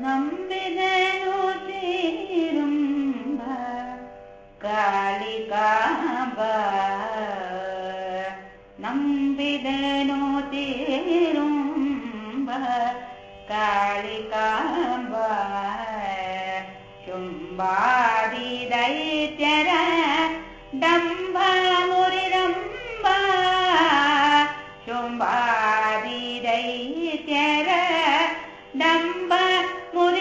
नम् विदनोतीरुम्ब कालिकाम्ब नम्बिदनो तीरुम्ब कालिकाम्बुम्बारिदै चरम्बामुरिदम्बा शम्बारिरै चरम्बा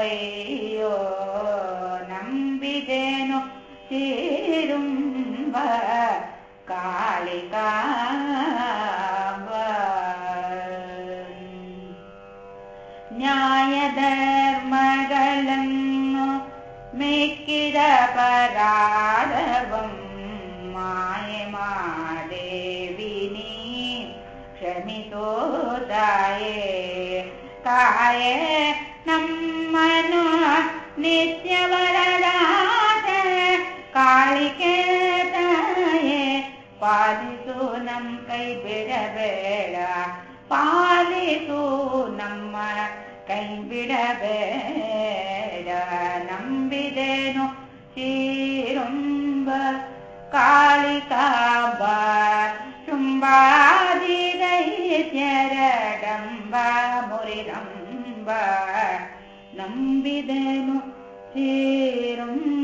ಕೆಟ್ಟವಯ್ಯೋ ನಂಬಿದೇನು ಚೀರುಂಬ ಕಾಳಿಕಾಂಬ ನ್ಯಾಯ ಧರ್ಮಗಳನ್ನು ಮೆಕ್ಕಿದ ಪರಾಧವಂ ಮಾಯೆ ಮಾದೇವಿನಿ ಕ್ಷಮಿಸೋ ತಾಯೇ ತಾಯೇ ನಮ್ಮನು ನಿತ್ಯ ವರದಾತ ಕಾಳಿಕೆ ತಾಯೇ ಪಾಲಿಸು ನಮ್ ಕೈ ಬಿಡಬೇಡ ಪಾಲಿಸು ನಮ್ಮ ಕೈ ಬಿಡಬೇಡ ನಂಬಿದೇನು ಚೀರುಂಬ ಕಾಳಿಕಾಂಬ ಶುಂಭಾದಿ ದೈತ್ಯರ ಡಂಬ ಮುರಿದಂಬ ನಂಬಿದೆನು ಚೀರುಂಬ